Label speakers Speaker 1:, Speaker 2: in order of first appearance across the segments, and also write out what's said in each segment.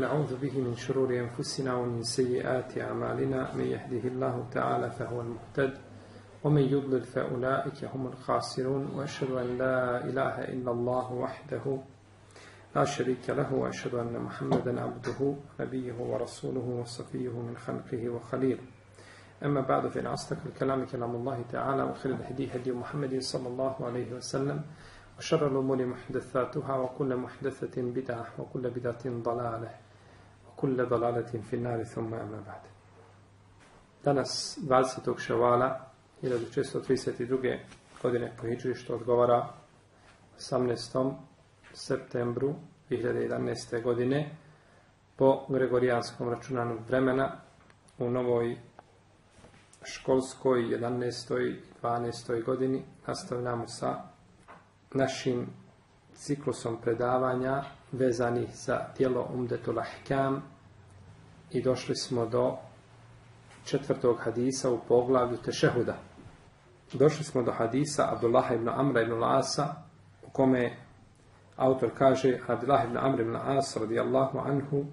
Speaker 1: ونعوذ به من شرور أنفسنا ومن سيئات أعمالنا من يهده الله تعالى فهو المهتد ومن يضلل فأولئك هم الخاسرون وأشهد أن لا إله إلا الله وحده لا شريك له وأشهد أن محمدا عبده نبيه ورسوله وصفيه من خلقه وخليله أما بعد فإن أصدق الكلام كلام الله تعالى وخير الهدي هدي محمد صلى الله عليه وسلم وشر الأمور محدثاتها وكل محدثة بدعة وكل بدعة ضلالة. kulle dalaletin finnari thumma emna Danas, 20. ševala, 1632. godine po Hidžri, što odgovara 18. septembru 2011. godine po Gregorijanskom računanju vremena u novoj školskoj 11. i 12. godini nastavljamo sa našim ciklusom predavanja vezanih za tijelo Umdetul Ahkam i došli smo do četvrtog hadisa u poglavlju Tešehuda. Došli smo do hadisa Abdullah ibn Amra ibn Lasa u kome autor kaže Abdullah ibn Amr ibn As radijallahu anhu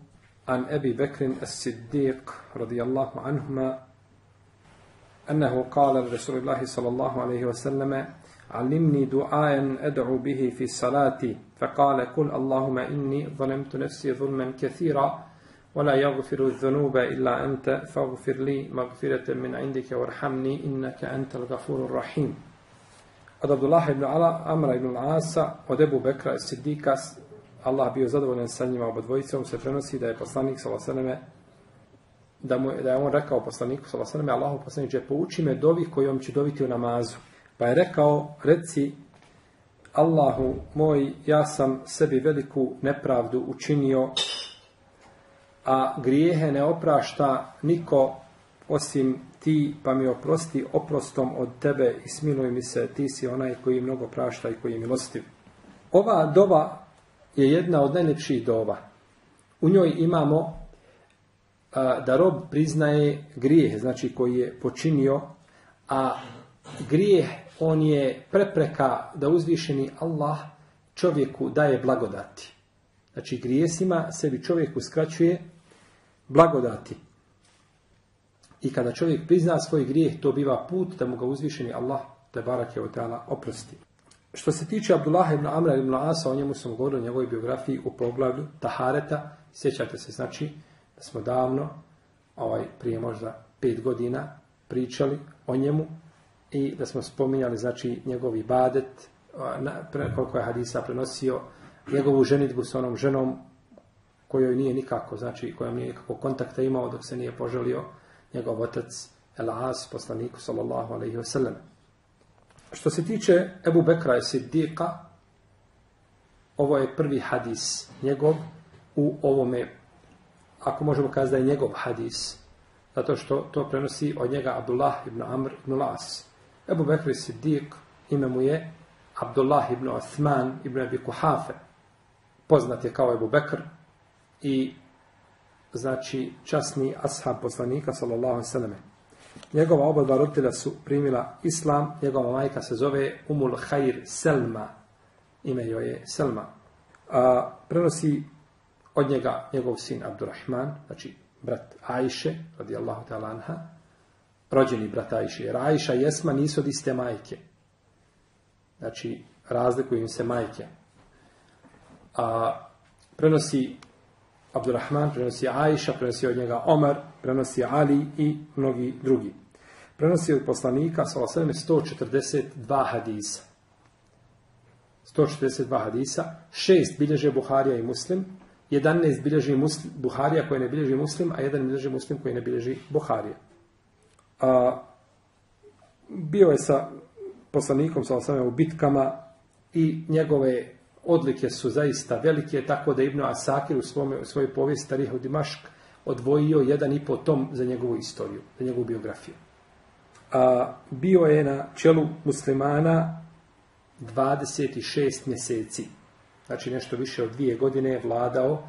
Speaker 1: an Ebi Bekrin as-Siddiq radijallahu anhuma أنه قال لرسول الله صلى الله عليه وسلم علمني دعاء أدعو به في الصلاة فقال قل اللهم إني ظلمت نفسي ظلما كثيرا ولا يغفر الذنوب إلا أنت فاغفر لي مغفرة من عندك وارحمني إنك أنت الغفور الرحيم Od Abdullah ibn Ala, Amra ibn Asa, od Ebu Bekra i Siddika, Allah bio zadovoljan sa njima obodvojicom, se prenosi da je poslanik s.a.v. Da, mu, da je on rekao poslaniku s.a.v. Allahu poslaniče, pouči me dovi kojom ću dobiti u namazu. Pa je rekao, reci, Allahu moj, ja sam sebi veliku nepravdu učinio, a grijehe ne oprašta niko osim ti, pa mi oprosti oprostom od tebe i smiluj mi se, ti si onaj koji mnogo prašta i koji je milostiv. Ova doba je jedna od najljepših dova. U njoj imamo a, da rob priznaje grijeh, znači koji je počinio, a grijeh on je prepreka da uzvišeni Allah čovjeku daje blagodati. Znači grijesima sebi čovjek uskraćuje blagodati. I kada čovjek prizna svoj grijeh, to biva put da mu ga uzvišeni Allah, te je od oprosti. Što se tiče Abdullah ibn Amra ibn Asa, o njemu sam govorio o njegovoj biografiji u poglavlju Tahareta. Sjećate se, znači, da smo davno, ovaj, prije možda pet godina, pričali o njemu i da smo spominjali, znači, njegov ibadet, koliko je hadisa prenosio, njegovu ženitbu s onom ženom kojoj nije nikako, znači, kojom nije nikako kontakta imao dok se nije poželio njegov otac El-As, poslaniku sallallahu alaihi wasallam. Što se tiče Ebu Bekra i Siddiqa, ovo je prvi hadis njegov u ovome, ako možemo kazati da je njegov hadis, zato što to prenosi od njega Abdullah ibn Amr ibn Las. Ebu Bekr i Siddiq, ime mu je Abdullah ibn Osman ibn Abi Kuhafe, poznat je kao Ebu Bekr i znači časni ashab poslanika sallallahu alejhi Njegova oba dva roditelja su primila islam, njegova majka se zove Umul Khair Selma. Ime joj je Selma. A, prenosi od njega njegov sin Abdurrahman, znači brat Ajše, radijallahu ta'ala anha, rođeni brat Ajše. Jer i Esma nisu od iste majke. Znači, razlikuju im se majke. A, prenosi Abdurrahman, prenosi Ajša, prenosi od njega Omar, prenosi Ali i mnogi drugi. Prenosi od poslanika sa 142 hadisa. 142 hadisa, šest bilježe Buharija i Muslim, 11 bilježi muslim, Buharija koji ne bilježi Muslim, a jedan bilježi Muslim koji ne bilježi Buharija. A, bio je sa poslanikom sa u bitkama i njegove odlike su zaista velike, tako da Ibn Asakir u, svome, u svojoj povijesti Tarih u Dimašk odvojio jedan i po tom za njegovu istoriju, za njegovu biografiju. A, bio je na čelu muslimana 26 mjeseci. Znači nešto više od dvije godine je vladao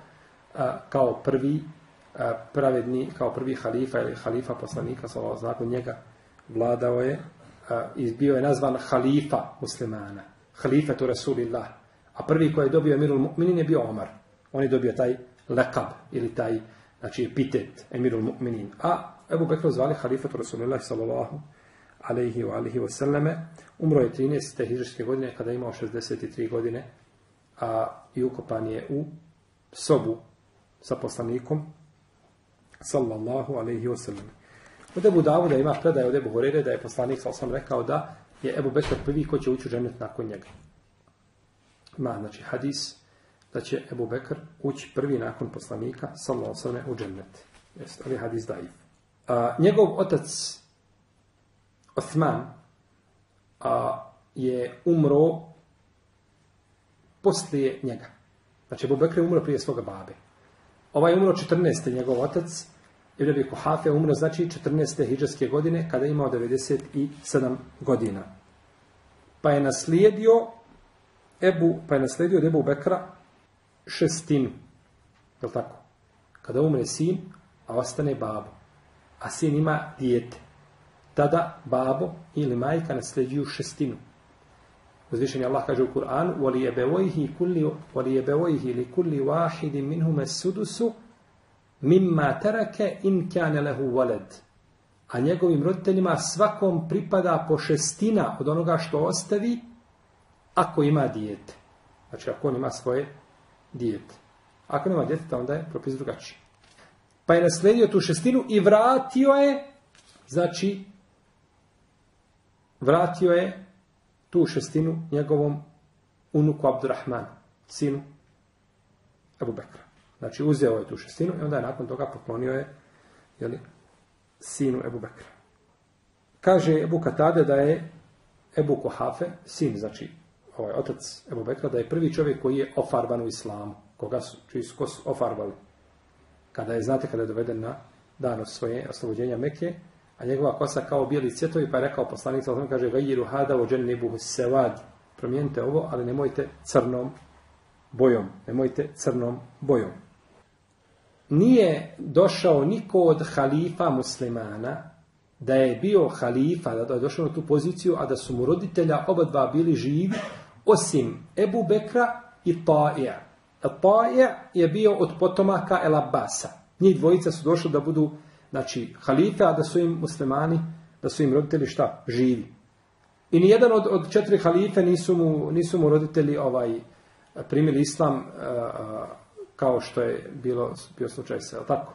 Speaker 1: a, kao prvi pravedni, kao prvi halifa ili halifa poslanika, sa nakon njega vladao je i bio je nazvan halifa muslimana. Halifa tu Rasulillah. A prvi koji je dobio Emirul Mu'minin je bio Omar. On je dobio taj lekab ili taj znači epitet emirul mu'minin. A Ebu Bekr zvali halifatu Rasulullah sallallahu alaihi wa alihi wa sallame. Umro je 13. hiđarske godine kada je imao 63 godine, a i ukopan je u sobu sa poslanikom sallallahu alaihi wa sallam. Od Ebu Davuda ima predaj od Ebu Horere da je poslanik sam sam rekao da je Ebu Bekr prvi ko će ući u džennet nakon njega. Ima znači hadis da će Ebu Bekr ući prvi nakon poslanika sallallahu alaihi wa sallam u džennet. Jeste, ali hadis daif. A, njegov otac Osman a, je umro poslije njega. Znači, Ebu Bekr je umro prije svoga babe. Ovaj umro 14. njegov otac, Ibn Abi Kuhafe umro znači 14. hijđarske godine kada je imao 97 godina. Pa je naslijedio Ebu, pa je naslijedio Ebu Bekra šestinu. Je tako? Kada umre sin, a ostane babo. A sin ima dijete. Tada babo ili majka nasljeđuju šestinu. Uzvišen je Allah kaže u Kur'anu وَلِيَبَوَيْهِ كُلِّ وَلِيَبَوَيْهِ لِكُلِّ وَاحِدٍ مِنْهُمَ السُّدُسُ mimma terake in kane lehu walad. A njegovim roditeljima svakom pripada po šestina od onoga što ostavi ako ima dijete. Znači ako on ima svoje dijete. Ako nema djeteta, onda je propis drugačiji. Pa je nasledio tu šestinu i vratio je, znači, vratio je tu šestinu njegovom unuku Abdurrahmanu, sinu Abu Bekra. Znači uzeo je tu šestinu i onda je nakon toga poklonio je jeli, sinu Ebu Bekra. Kaže Ebu Katade da je Ebu Kohafe, sin, znači ovaj otac Ebu Bekra, da je prvi čovjek koji je ofarban u islamu. Koga su, čiji su ofarbali. Kada je, znate, kada je doveden na dan svoje oslobođenja Mekije, a njegova kosa kao bijeli cvjetovi, pa je rekao poslanik, kaže, gajiru hada o džennebu sevad. Promijenite ovo, ali nemojte crnom bojom. Nemojte crnom bojom nije došao niko od halifa muslimana da je bio halifa, da je došao na tu poziciju, a da su mu roditelja oba dva bili živi, osim Ebu Bekra i Ta'ija. Ta'ija je bio od potomaka El Abbasa. Njih dvojica su došli da budu znači, halife, a da su im muslimani, da su im roditelji šta? Živi. I nijedan od, od četiri halife nisu mu, nisu mu roditelji ovaj primili islam uh, kao što je bilo bio slučaj sa, tako?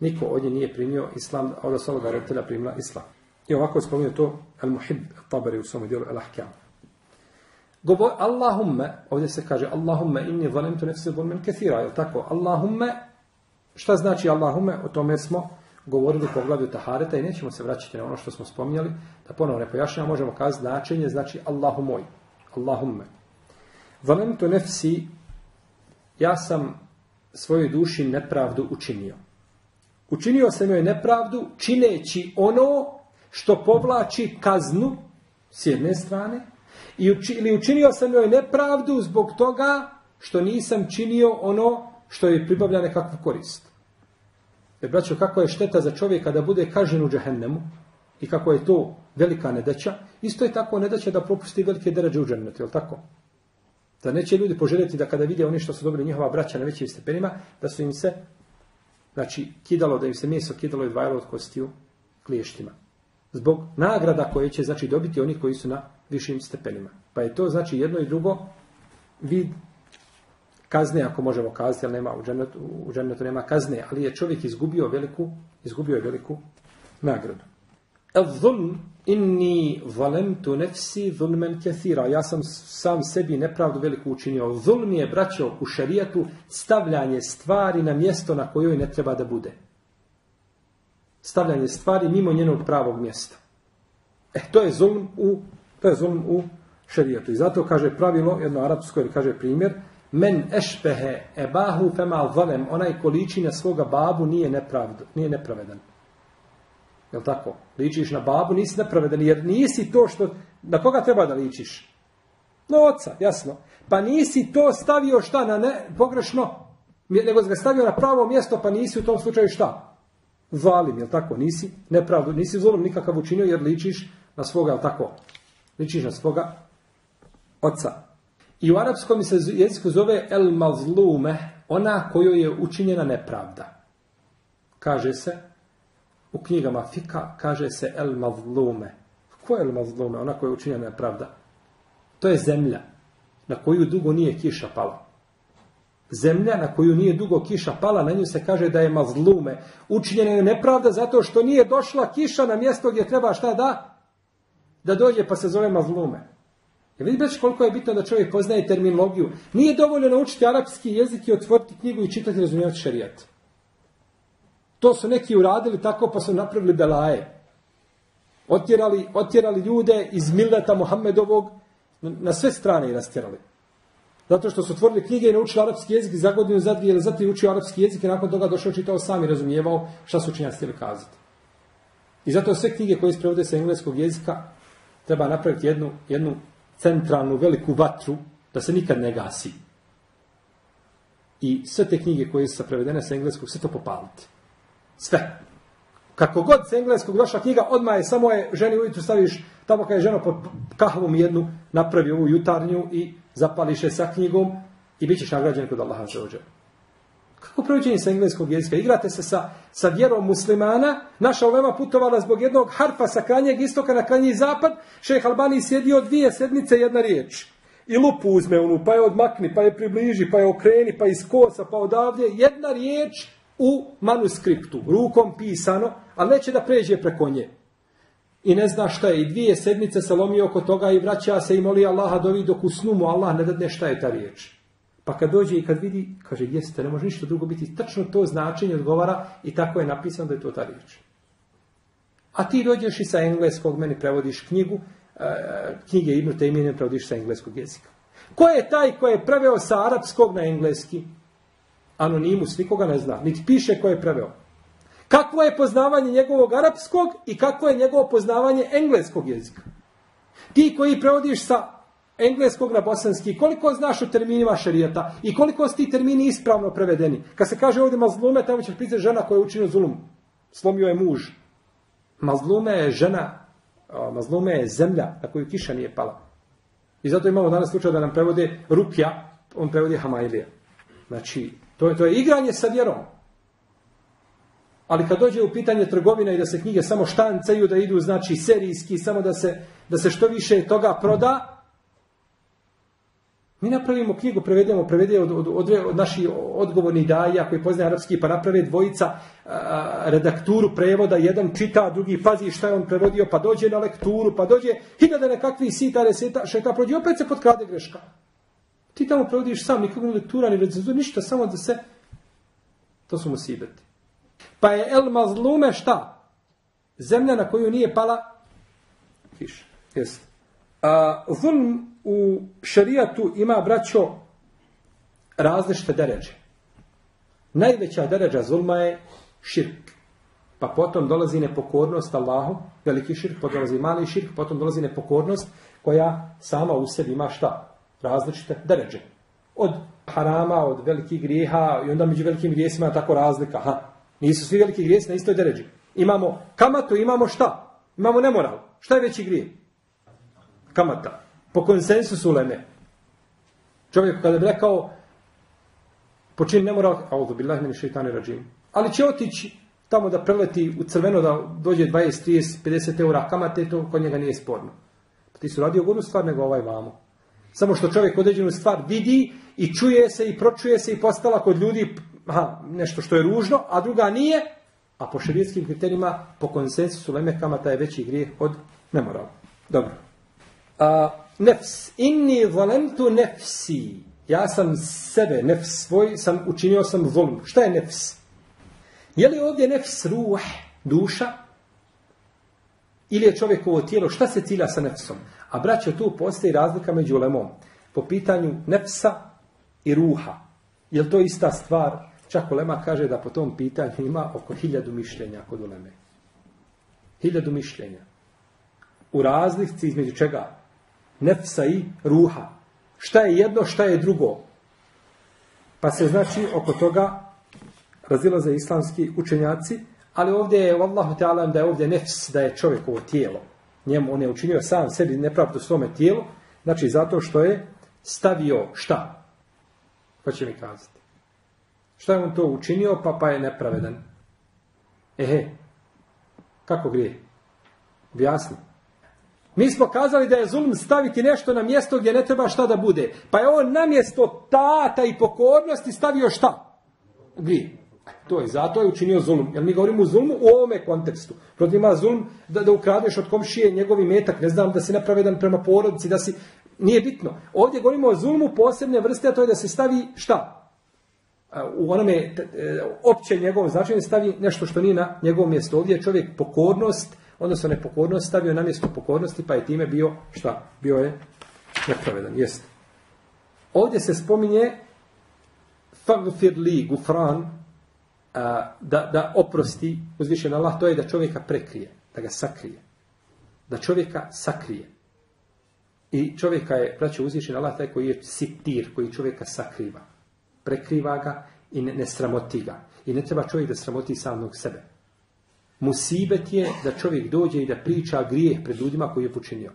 Speaker 1: Niko od nje nije primio islam, od osnoga roditelja primila islam. I ovako je spomenuo to Al-Muhib Tabari u svom dijelu Al-Ahkam. Govor, Allahumme, ovdje se kaže Allahumme inni zalimtu nefsi zulmen kethira, je tako? Allahumme, šta znači Allahumme? O tome smo govorili po glavi Tahareta i nećemo se vraćati na ono što smo spominjali, da ponovo ne pojašnjamo, možemo kazati značenje, znači Allahu moj. Allahumme. Zalimtu nefsi ja sam svojoj duši nepravdu učinio. Učinio sam joj nepravdu čineći ono što povlači kaznu s jedne strane i uči, ili učinio sam joj nepravdu zbog toga što nisam činio ono što je pribavlja nekakvu korist. Jer, braćo, kako je šteta za čovjeka da bude kažen u džehennemu i kako je to velika nedaća, isto je tako nedaća da propusti velike deređe u džennetu, je li tako? Da neće ljudi poželjeti da kada vide oni što su dobili njihova braća na većim stepenima, da su im se znači, kidalo, da im se meso kidalo i dvajalo od kostiju kliještima. Zbog nagrada koje će znači, dobiti oni koji su na višim stepenima. Pa je to znači jedno i drugo vid kazne, ako možemo kazati, ali nema u džennetu, u džennetu nema kazne, ali je čovjek izgubio veliku, izgubio je veliku nagradu. El-zulm inni zalemtu nefsi zulmen kethira. Ja sam sam sebi nepravdu veliku učinio. Zulm je, braćo, u šarijatu stavljanje stvari na mjesto na kojoj ne treba da bude. Stavljanje stvari mimo njenog pravog mjesta. E, to je zulm u, to je zulm u šarijatu. I zato kaže pravilo, jedno arapsko, ili kaže primjer, men ešpehe ebahu fema zalem, onaj ko liči na svoga babu nije, nepravdu, nije nepravedan. Jel tako? Ličiš na babu, nisi nepravedan, jer nisi to što... Na koga treba da ličiš? Na oca, jasno. Pa nisi to stavio šta na ne, pogrešno, nego ga stavio na pravo mjesto, pa nisi u tom slučaju šta? Zalim, jel tako? Nisi nepravdu, nisi zulom nikakav učinio, jer ličiš na svoga, jel tako? Ličiš na svoga oca. I u arapskom se jeziku zove el mazlume, ona kojoj je učinjena nepravda. Kaže se, u knjigama Fika, kaže se el mazlume. Ko je el mazlume? Ona koja je učinjena nepravda. To je zemlja na koju dugo nije kiša pala. Zemlja na koju nije dugo kiša pala, na nju se kaže da je mazlume. Učinjena je nepravda zato što nije došla kiša na mjesto gdje treba šta da? Da dođe pa se zove mazlume. Ja vidite koliko je bitno da čovjek poznaje terminologiju. Nije dovoljno naučiti arapski jezik i otvoriti knjigu i čitati i razumijevati šarijat. To su neki uradili tako pa su napravili belaje. Otjerali, otjerali ljude iz Milleta Muhammedovog na sve strane i rastjerali. Zato što su otvorili knjige i naučili arapski jezik za godinu, za dvije ili za tri učio arapski jezik i nakon toga došao čitao sam i razumijevao šta su učinjaci htjeli kazati. I zato sve knjige koje isprevode sa engleskog jezika treba napraviti jednu, jednu centralnu veliku vatru da se nikad ne gasi. I sve te knjige koje su prevedene sa engleskog, sve to popaliti. Sve. Kako god s engleskog došla knjiga, odmah je, samo je ženi ujutru staviš, tamo kada je žena pod kahvom jednu, napravi ovu jutarnju i zapališ je sa knjigom i bit ćeš nagrađen kod Allaha za. Kako provođenje sa engleskog jezika? Igrate se sa, sa vjerom muslimana, naša ulema putovala zbog jednog harfa sa krajnjeg istoka na krajnji zapad, šeh Albani sjedio dvije sedmice jedna riječ. I lupu uzme onu, pa je odmakni, pa je približi, pa je okreni, pa iz kosa, pa odavdje. Jedna riječ u manuskriptu, rukom pisano, ali neće da pređe preko nje. I ne zna šta je. I dvije sedmice se lomi oko toga i vraća se i moli Allaha dovi dok u snu mu Allah ne dadne šta je ta riječ. Pa kad dođe i kad vidi, kaže, jeste, ne može ništa drugo biti. Tačno to značenje odgovara i tako je napisano da je to ta riječ. A ti dođeš i sa engleskog, meni prevodiš knjigu, e, knjige Ibn Taymiyyah prevodiš sa engleskog jezika. Ko je taj ko je preveo sa arapskog na engleski? Anonimus, nikoga ne zna. Niti piše ko je preveo. Kakvo je poznavanje njegovog arapskog i kakvo je njegovo poznavanje engleskog jezika? Ti koji prevodiš sa engleskog na bosanski, koliko znaš o terminima šarijata i koliko su ti termini ispravno prevedeni? Kad se kaže ovdje mazlume, tamo će pisati žena koja je učinio zulum. Slomio je muž. Mazlume je žena, mazlume je zemlja na koju kiša nije pala. I zato imamo danas slučaj da nam prevode Rupja, on prevodi Hamajlija. Znači, to je, to je igranje sa vjerom. Ali kad dođe u pitanje trgovina i da se knjige samo štancaju, da idu znači serijski, samo da se, da se što više toga proda, mi napravimo knjigu, prevedemo, prevede od, od, od, od naših odgovornih daja koji poznaje arapski, pa naprave dvojica a, redakturu prevoda, jedan čita, drugi pazi šta je on prevodio, pa dođe na lekturu, pa dođe hiljade nekakvi sita, reseta, šeta, prođe, opet se potkrade greška. Ti tamo prevodiš sam, nikog ni lektura, ni recenzura, ništa, samo da se... To su musibeti. Pa je el mazlume šta? Zemlja na koju nije pala kiša. Jeste. A, zulm u šarijatu ima, braćo, različite deređe. Najveća deređa zulma je širk. Pa potom dolazi nepokornost Allahu, veliki širk, potom dolazi mali širk, potom dolazi nepokornost koja sama u sebi ima šta? različite deređe. Od harama, od velikih grijeha i onda među velikim grijesima je tako razlika. Ha. Nisu svi veliki grijesi na istoj deređi. Imamo kamatu, imamo šta? Imamo nemoral. Šta je veći grije? Kamata. Po konsensusu leme. Čovjek kada bi rekao počini nemoral, a ovdje bi lahmeni šeitani rađim. Ali će otići tamo da preleti u crveno da dođe 20, 30, 50 eura kamate, to kod njega nije sporno. Pa ti su radio godu stvar nego ovaj vamo. Samo što čovjek određenu stvar vidi i čuje se i pročuje se i postala kod ljudi aha, nešto što je ružno, a druga nije, a po širijetskim kriterijima, po konsensusu leme kamata je veći grijeh od nemorala. Dobro. A, nefs. Inni valentu nefsi. Ja sam sebe, nefs svoj, sam učinio sam volum. Šta je nefs? Je li ovdje nefs ruh, duša? Ili je čovjekovo tijelo? Šta se cilja sa nefsom? A braćo, tu postoji razlika među lemom. Po pitanju nefsa i ruha. Je to ista stvar? Čak ulema kaže da po tom pitanju ima oko hiljadu mišljenja kod uleme. Hiljadu mišljenja. U razlici između čega? Nefsa i ruha. Šta je jedno, šta je drugo? Pa se znači oko toga razilaze islamski učenjaci, ali ovdje je Allahu Teala da je ovdje nefs, da je čovjekovo tijelo njemu, on je učinio sam sebi nepravdu svome tijelu, znači zato što je stavio šta? Pa će mi kazati. Šta je on to učinio, pa pa je nepravedan? Ehe, kako grije? Objasni. Mi smo kazali da je zulm staviti nešto na mjesto gdje ne treba šta da bude. Pa je on na mjesto tata i pokornosti stavio šta? Grije. To je, zato je učinio zulum. Jer mi govorimo o zulmu u ovome kontekstu. Protiv ima zulm da, da ukradeš od komšije njegovi metak, ne znam, da si nepravedan prema porodici, da si... Nije bitno. Ovdje govorimo o zulmu posebne vrste, a to je da se stavi šta? u onome e, opće njegovom značenju stavi nešto što nije na njegovom mjestu. Ovdje je čovjek pokornost, odnosno nepokornost stavio na mjesto pokornosti, pa je time bio šta? Bio je nepravedan, jest. Ovdje se spominje fagfir li, gufran, da, da oprosti uzvišen Allah, to je da čovjeka prekrije, da ga sakrije. Da čovjeka sakrije. I čovjeka je, braće, uzvišen Allah taj koji je sitir, koji čovjeka sakriva prekriva ga i ne, ne sramoti ga. I ne treba čovjek da sramoti samog sebe. Musibet je da čovjek dođe i da priča grijeh pred ljudima koji je počinio.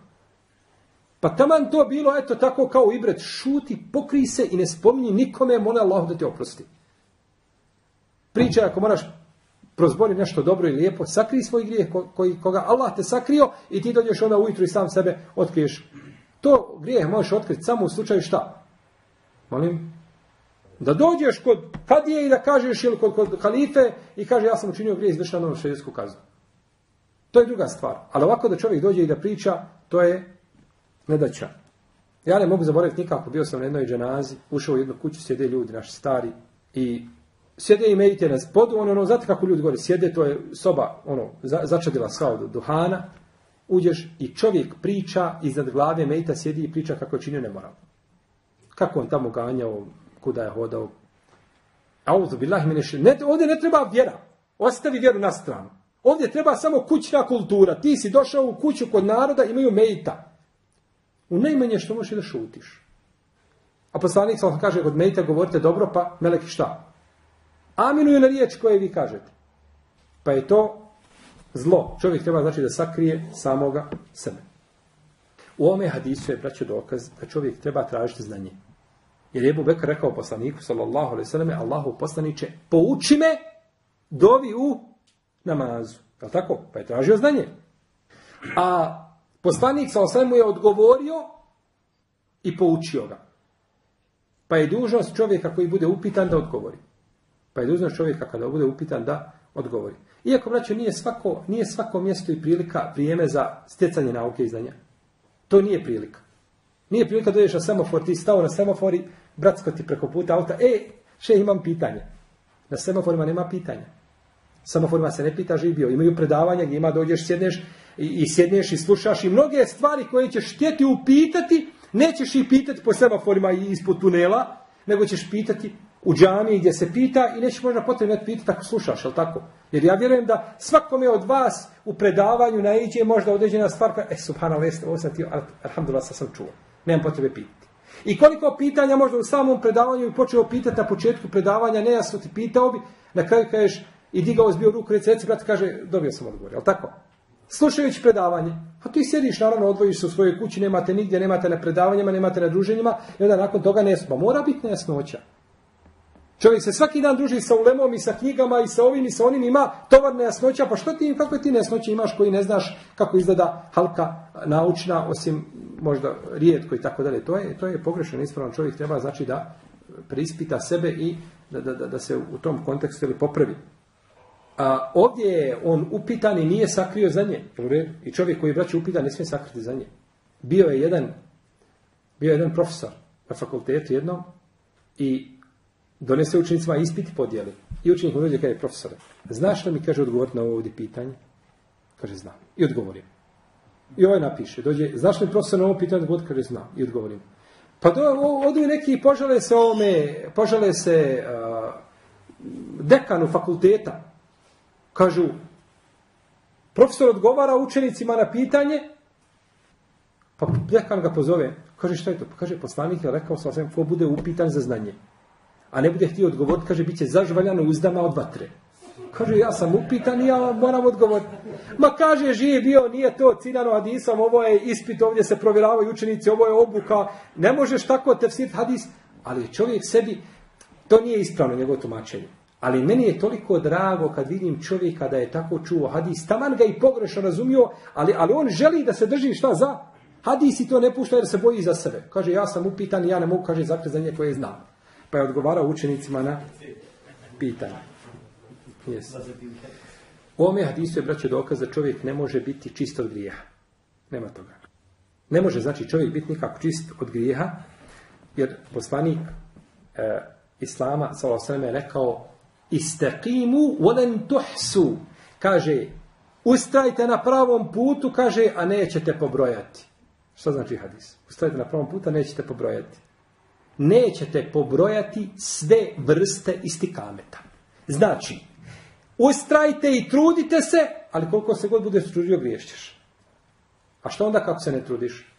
Speaker 1: Pa taman to bilo, eto tako kao ibret, šuti, pokri se i ne spominji nikome, mola Allah da te oprosti. Priča ako moraš prozbori nešto dobro i lijepo, sakri svoj grijeh koji, koga Allah te sakrio i ti dođeš onda ujutru i sam sebe otkriješ. To grijeh možeš otkriti samo u slučaju šta? Molim? Da dođeš kod kadije i da kažeš ili kod, kod halife i kaže ja sam učinio grije izvršao novu šerijsku kaznu. To je druga stvar. Ali ovako da čovjek dođe i da priča, to je nedaća. Ja ne mogu zaboraviti nikako, bio sam na jednoj dženazi, ušao u jednu kuću, sjede ljudi, naši stari, i sjede i medite na spodu, ono, ono, znate kako ljudi govore, sjede, to je soba, ono, za, začadila sva duhana, uđeš i čovjek priča iznad glave, medita sjedi i priča kako je činio nemoral. Kako on tamo ganjao kuda je hodao. Auzu billahi mine ne, Ovdje ne treba vjera. Ostavi vjeru na stranu. Ovdje treba samo kućna kultura. Ti si došao u kuću kod naroda, imaju mejta. U najmanje što možeš da šutiš. A poslanik sam kaže, kod mejta govorite dobro, pa meleki šta? Aminuju na riječ koje vi kažete. Pa je to zlo. Čovjek treba znači da sakrije samoga sebe. U ovome hadisu je braćo dokaz da čovjek treba tražiti znanje. Jer je Ebu Bekr rekao poslaniku, sallallahu alaihi sallam, Allahu poslaniće, pouči me dovi u namazu. Je tako? Pa je tražio znanje. A poslanik, sallallahu alaihi je odgovorio i poučio ga. Pa je dužnost čovjeka koji bude upitan da odgovori. Pa je dužnost čovjeka kada bude upitan da odgovori. Iako, braćo, nije svako, nije svako mjesto i prilika vrijeme za stjecanje nauke i znanja. To nije prilika. Nije prilika da na semafor, ti stao na semafor i bratsko ti preko puta auta, e, še imam pitanje. Na semaforima nema pitanja. Semaforima se ne pita živio. Imaju predavanja gdje ima dođeš, sjedneš i, i sjedneš i slušaš i mnoge stvari koje ćeš htjeti upitati, nećeš ih pitati po semaforima i ispod tunela, nego ćeš pitati u džami gdje se pita i nećeš možda potrebno pitati ako slušaš, ali tako? Jer ja vjerujem da svakome od vas u predavanju naiđe možda određena stvar, e, subhanallah, ovo sam ti, alhamdulillah, sam čuo. Nemam potrebe pitati. I koliko pitanja možda u samom predavanju i počeo pitati na početku predavanja, nejasno ti pitao bi, na kraju kažeš i digao zbio ruku, reci, reci, brat, kaže, dobio sam odgovor, jel tako? Slušajući predavanje, a ti sjediš, naravno, odvojiš se u svojoj kući, nemate nigdje, nemate na predavanjima, nemate na druženjima, i onda nakon toga nejasno, mora biti nejasnoća. Čovjek se svaki dan druži sa ulemom i sa knjigama i sa ovim i sa onim ima tovar nejasnoća, pa što ti, kakve ti nejasnoće imaš koji ne znaš kako izgleda halka naučna, osim možda rijetko i tako dalje. To je, to je pogrešno, ispravno čovjek treba znači da preispita sebe i da, da, da, da se u tom kontekstu ili popravi. A ovdje je on upitan i nije sakrio za nje. I čovjek koji je braće upitan ne smije sakriti za nje. Bio je jedan, bio je jedan profesor na fakultetu jednom i donese učenicima ispit i podijeli. I učenik mu dođe kaže profesore, znaš li mi kaže odgovoriti na ovo ovdje pitanje? Kaže znam. I odgovorim. I ovaj napiše, dođe, znaš li profesor na ovo pitanje odgovoriti? Kaže znam. I odgovorim. Pa do, odu neki požale se ovome, požale se uh, dekanu fakulteta. Kažu, profesor odgovara učenicima na pitanje, pa dekan ga pozove. Kaže, šta je to? Pa kaže, poslanik je rekao sam, ko bude upitan za znanje a ne bude htio odgovoriti, kaže, bit će zažvaljano uzdama od vatre. Kaže, ja sam upitan i ja moram odgovoriti. Ma kaže, živi bio, nije to cinano hadisom, ovo je ispit, ovdje se provjeravaju učenici, ovo je obuka. Ne možeš tako tefsir hadis, ali čovjek sebi, To nije ispravno njegovo tumačenje. Ali meni je toliko drago kad vidim čovjeka da je tako čuo hadis. Taman ga i pogrešno razumio, ali, ali on želi da se drži šta za? Hadis i to ne pušta jer se boji za sebe. Kaže, ja sam upitan i ja ne mogu, kaže, za koje znam. Pa je odgovarao učenicima na pitanje. Yes. U ovome hadisu je, braće, dokaz da čovjek ne može biti čist od grijeha. Nema toga. Ne može, znači, čovjek biti nikako čist od grijeha, jer poslanik e, Islama, s.a.v. je rekao Istaqimu volen tuhsu. Kaže, ustrajte na pravom putu, kaže, a nećete pobrojati. Što znači hadis? Ustrajte na pravom putu, a nećete pobrojati. Nećete pobrojati sve vrste istikameta. Znači, ustrajte i trudite se, ali koliko se god bude trudio, griješćeš. A što onda kako se ne trudiš?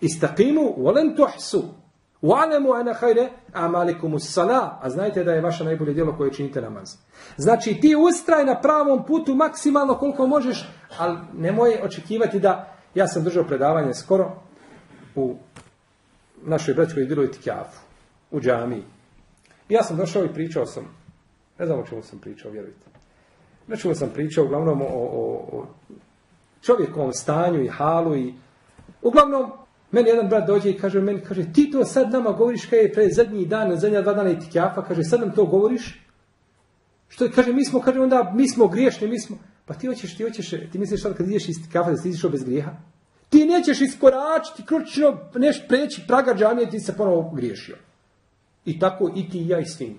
Speaker 1: Istaqimu volen tuhsu. Wa'lamu ana khayra a'malikum as-salah. A znajte da je vaše najbolje djelo koje činite namaz. Znači ti ustraj na pravom putu maksimalno koliko možeš, ali nemoj očekivati da ja sam držao predavanje skoro u našoj braćkoj bilo Tikjafu, u džamiji. Ja sam došao i pričao sam, ne znam o čemu sam pričao, vjerujte. Ne sam pričao uglavnom o, o, o čovjekovom stanju i halu i uglavnom meni jedan brat dođe i kaže meni, kaže, ti to sad nama govoriš kada je pre zadnji dan, zadnja dva dana i tikjafa, kaže, sad nam to govoriš? Što kaže, mi smo, kaže, onda, mi smo griješni, mi smo, pa ti hoćeš, ti hoćeš, ti misliš sad kad ideš iz tikafa da si izišao bez grijeha? Ti nećeš iskoračiti, kručno, neš preći praga džamije, ti se ponovo griješio. I tako i ti i ja i svim.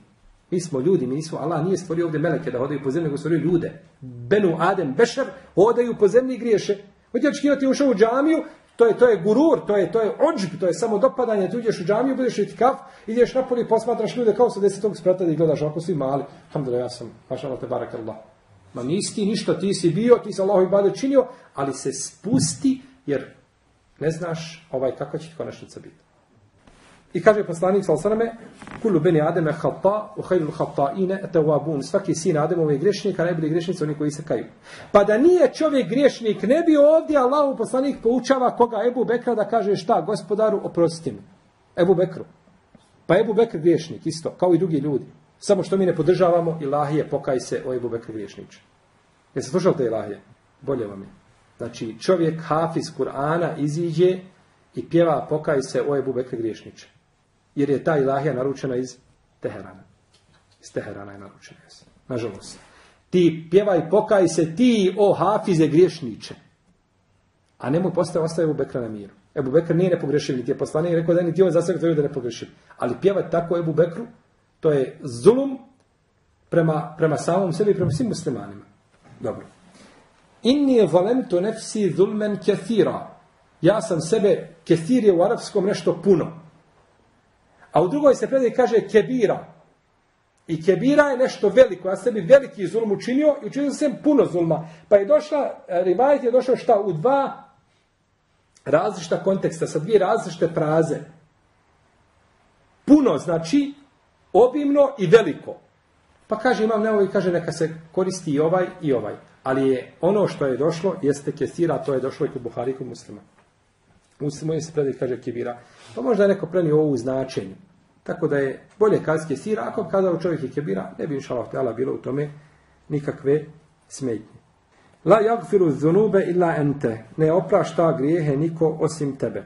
Speaker 1: Mi smo ljudi, mi nismo, Allah nije stvorio ovdje meleke da hodaju po zemlji, nego stvorio ljude. Benu Adem Bešar hodaju po zemlji i griješe. Hoće očekivati ušao u džamiju, to je, to je gurur, to je, to je ođb, to je samo dopadanje. Tu u džamiju, budeš kaf, ideš napoli i posmatraš ljude kao sa desetog sprata i gledaš ako svi mali. da ja sam, mašala te barak Allah. Ma nisi ti ništa, ti si bio, ti si Allah i bade činio, ali se spusti jer ne znaš ovaj kako će ti konačnica biti. I kaže poslanik sallallahu Kulu beni Ademe khata u khairul khata'ine etawabun. Svaki sin Ademove je grešnik, a najbolji grešnici oni koji se kaju. Pa da nije čovjek grešnik, ne bi ovdje Allahu poslanik poučava koga Ebu Bekra da kaže šta, gospodaru, oprosti mi. Ebu Bekru. Pa Ebu Bekr griješnik, isto, kao i drugi ljudi. Samo što mi ne podržavamo, ilahije, pokaj se o Ebu Bekr griješniče. Jeste slušali te ilahije? Bolje vam je. Znači, čovjek hafiz Kur'ana iziđe i pjeva pokaj se o Ebu Bekr griješniče. Jer je ta ilahija naručena iz Teherana. Iz Teherana je naručena. Nažalost. Ti pjevaj, pokaj se ti, o hafize griješniče. A nemoj postaje, ostaje Ebu Bekra na miru. Ebu Bekr nije nepogrešiv, niti je poslanik rekao da niti on za sebe da ne pogrešiv. Ali pjevati tako Ebu Bekru, to je zulum prema, prema samom sebi i prema svim muslimanima. Dobro. Inni valemtu nefsi zulmen kethira. Ja sam sebe, kethir je u arapskom nešto puno. A u drugoj se predaj kaže kebira. I kebira je nešto veliko. Ja sebi veliki zulm učinio i učinio sam puno zulma. Pa je došla, e, rivajet je došao šta? U dva različita konteksta, sa dvije različite praze. Puno znači obimno i veliko. Pa kaže imam nevo i kaže neka se koristi i ovaj i ovaj. Ali je ono što je došlo jeste kesira, to je došlo i kod Buhari i kod muslima. Muslimo se predaj kaže kebira. Pa možda je neko prenio ovu značenju. Tako da je bolje kazke sira, ako kazao čovjek je kebira, ne bi inšalav htjela bilo u tome nikakve smetnje. La jagfiru zunube illa ente. Ne oprašta grijehe niko osim tebe.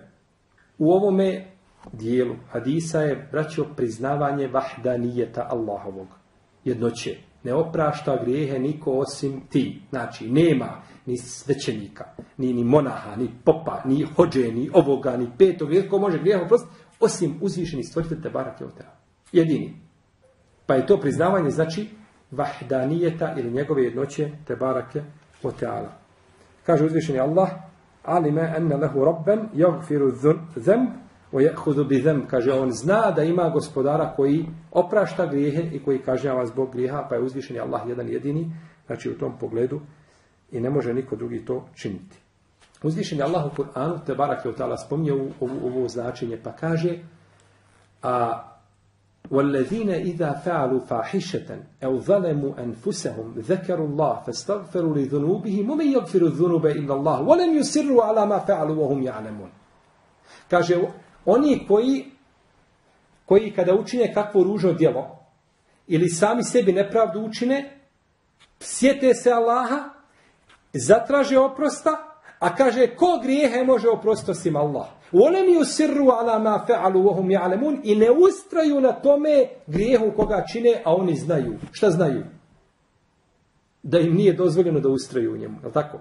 Speaker 1: U ovome dijelu hadisa je, braćo, priznavanje vahdanijeta Allahovog. Jednoće. Ne oprašta grijehe niko osim ti. Znači, nema ni svećenika, ni, ni monaha, ni popa, ni hođe, ni ovoga, ni petog. Ko može grijeh oprostiti? osim uzvišeni stvoritelj te barake Jedini. Pa je to priznavanje znači vahdanijeta ili njegove jednoće te barake o teala. Kaže uzvišeni Allah alime enne lehu rabben jagfiru zemb o jehudu bi zemb. Kaže on zna da ima gospodara koji oprašta grijehe i koji kažnjava zbog grijeha pa je uzvišeni Allah jedan jedini znači u tom pogledu i ne može niko drugi to činiti. Uzvišen je Allah u Kur'anu, te barak je ta'ala spominje ovo, ovo značenje, pa kaže a وَالَّذِينَ إِذَا فَعَلُوا فَاحِشَةً أَوْ ظَلَمُوا أَنفُسَهُمْ ذَكَرُوا اللَّهَ فَاسْتَغْفِرُوا لِذُنُوبِهِمْ وَمَنْ يَغْفِرُ الذُّنُوبَ إِلَّا اللَّهُ وَلَمْ يُسِرُّوا عَلَى مَا فَعَلُوا وَهُمْ يَعْلَمُونَ Kaže, oni koji koji kada učine kakvo ružno djelo ili sami sebi nepravdu učine, sjete se Allaha, zatraže oprosta, a kaže ko grijehe može oprostiti osim Allah. Ju sirru ala ma fe'alu vohum ja'lemun i ne ustraju na tome grijehu koga čine, a oni znaju. Šta znaju? Da im nije dozvoljeno da ustraju u njemu. Je tako?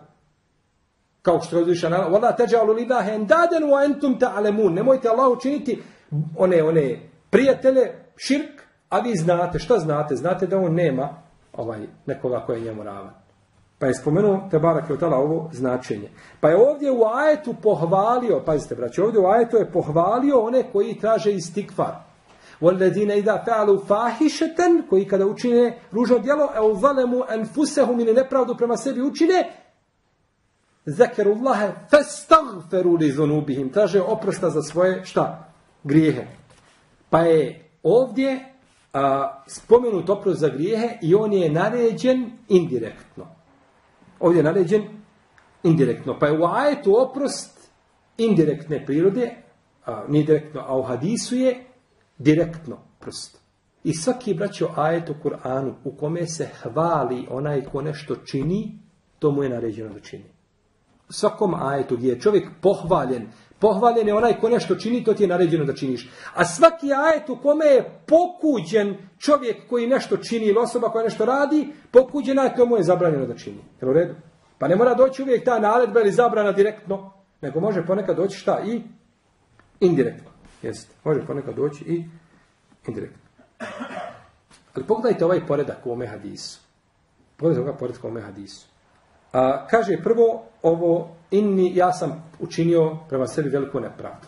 Speaker 1: Kao što je uzvišan Allah. Vala teđalu lidahe endaden wa entum ta'alemun. Nemojte Allah učiniti one, one prijatelje, širk, a vi znate. Šta znate? Znate da on nema ovaj, nekoga koji je njemu ravan. Pa je spomenuo te barak je ovo značenje. Pa je ovdje u ajetu pohvalio, pazite braće, ovdje u ajetu je pohvalio one koji traže istikfar. وَالَّذِينَ إِذَا فَعَلُوا فَاحِشَةً koji kada učine ružno djelo, اَوْ ظَلَمُوا أَنفُسَهُمْ ili nepravdu prema sebi učine, zekerullahe festagferu li zonubihim. Traže oprosta za svoje, šta? Grijehe. Pa je ovdje a, spomenut oprost za grijehe i on je naređen indirektno. Ovdje je naređen indirektno. Pa je u ajetu oprost indirektne prirode, a, nije direktno, a u hadisu je direktno prosto. I svaki braćo ajet u Kur'anu u kome se hvali onaj ko nešto čini, to mu je naređeno da čini. Svakom ajetu gdje je čovjek pohvaljen, pohvaljen je onaj ko nešto čini, to ti je naređeno da činiš. A svaki ajet u kome je pokuđen čovjek koji nešto čini ili osoba koja nešto radi, pokuđena je, to mu je zabranjeno da čini. Jel u redu? Pa ne mora doći uvijek ta naredba ili zabrana direktno, nego može ponekad doći šta i indirektno. Jeste, može ponekad doći i indirektno. Ali pogledajte ovaj poredak u ome hadisu. Pogledajte ovaj poredak u ome hadisu. A, kaže prvo ovo inni ja sam učinio prema sebi veliku nepravdu.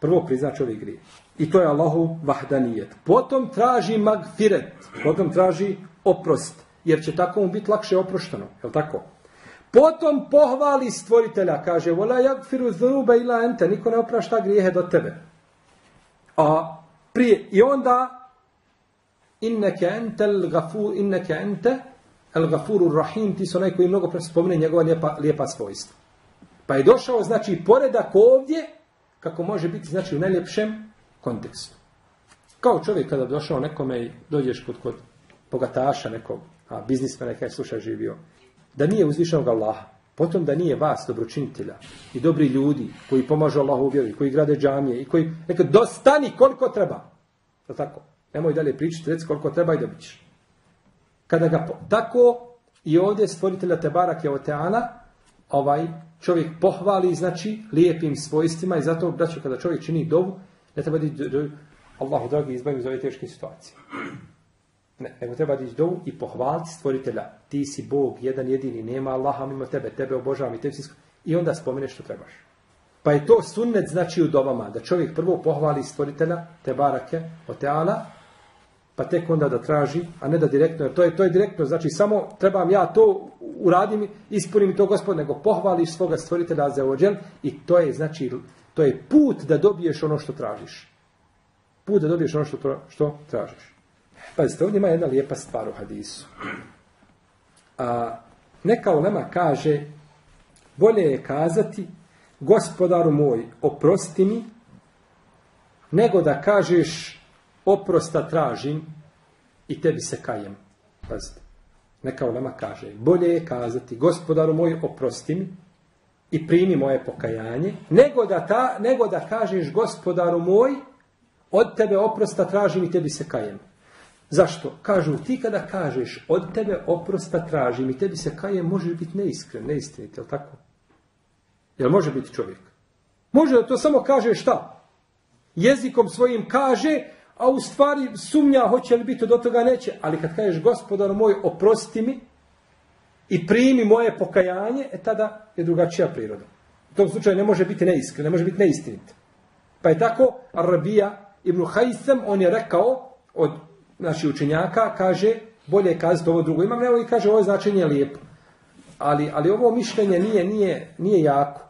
Speaker 1: Prvo prizna čovjek grije. I to je Allahu vahdanijet. Potom traži magfiret. Potom traži oprost. Jer će tako mu biti lakše oprošteno. Je tako? Potom pohvali stvoritelja. Kaže, vola jagfiru zunube ila ente. Niko ne oprašta grijehe do tebe. A prije, i onda inneke ente l-gafu, inneke ente el-gafuru rahim, ti su onaj koji mnogo spomene njegova lijepa, lijepa svojstva. Pa je došao, znači, poredak ovdje, kako može biti, znači, u najljepšem kontekstu. Kao čovjek kada došao nekome i dođeš kod, kod bogataša nekog, a biznismena kada je sluša živio, da nije uzvišenog Allaha, potom da nije vas, dobročinitelja i dobri ljudi koji pomažu Allahu vjeri, koji grade džamije i koji, neka dostani koliko treba. To tako. Nemoj dalje pričati, reci koliko treba i dobit ćeš. Kada ga tako i ovdje stvoritelja Tebarak je oteana, ovaj čovjek pohvali, znači, lijepim svojstvima i zato, braću, kada čovjek čini dovu, ne treba da Allahu dragi izbavi iz ove teške situacije. Ne, nego treba dići dovu i pohvaliti stvoritelja. Ti si Bog, jedan jedini, nema Allaha mimo tebe, tebe obožavam i tebi. I onda spomeneš što trebaš. Pa je to sunnet znači u dovama, da čovjek prvo pohvali stvoritelja, te barake, o teala, pa tek onda da traži, a ne da direktno, jer to je, to je direktno, znači samo trebam ja to uradim, ispunim to gospod, nego pohvališ svoga stvoritelja za ođel i to je, znači, to je put da dobiješ ono što tražiš. Put da dobiješ ono što, što tražiš. Pazite, ovdje ima jedna lijepa stvar u hadisu. A, neka ulema kaže, bolje je kazati, gospodaru moj, oprosti mi, nego da kažeš, oprosta tražim i tebi se kajem. Pazite, neka ulema kaže, bolje je kazati, gospodaru moj, oprosti mi i primi moje pokajanje, nego da, ta, nego da kažeš, gospodaru moj, od tebe oprosta tražim i tebi se kajem. Zašto? Kažu, ti kada kažeš od tebe oprosta tražim i tebi se kaje, može biti neiskren, neistinit, je li tako? Jel može biti čovjek? Može da to samo kaže šta? Jezikom svojim kaže, a u stvari sumnja hoće li biti do toga neće. Ali kad kažeš gospodar moj oprosti mi i primi moje pokajanje, e tada je drugačija priroda. U tom slučaju ne može biti neiskren, ne može biti neistinit. Pa je tako Arabija ibn Hajsem, on je rekao od znači učenjaka kaže bolje kazati ovo drugo. Imam evo i kaže ovo značenje je lijepo. Ali, ali ovo mišljenje nije, nije, nije jako.